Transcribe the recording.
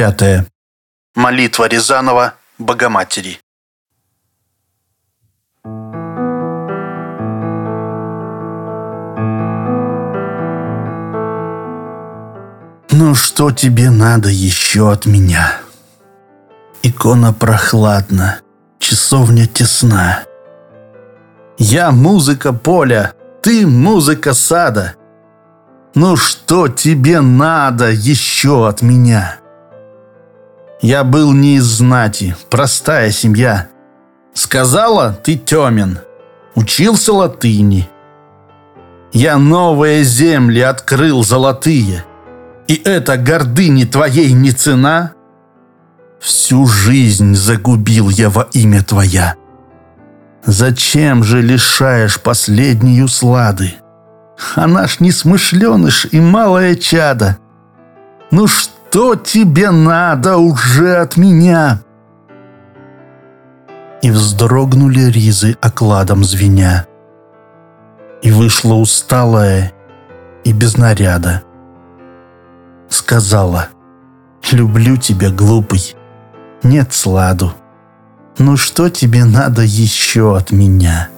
Пятое. Молитва Рязанова Богоматери. Ну что тебе надо еще от меня? Икона прохладна, часовня тесна. Я музыка поля, ты музыка сада. Ну что тебе надо еще от меня? Я был не из знати, простая семья. Сказала, ты темен, учился латыни. Я новые земли открыл золотые. И это гордыни твоей не цена? Всю жизнь загубил я во имя твоя. Зачем же лишаешь последнюю слады? Она ж несмышленыш и малое чадо. Ну что тебе надо уже от меня?» И вздрогнули ризы окладом звеня. И вышла усталая и без наряда. Сказала, «Люблю тебя, глупый, нет сладу. Ну что тебе надо еще от меня?»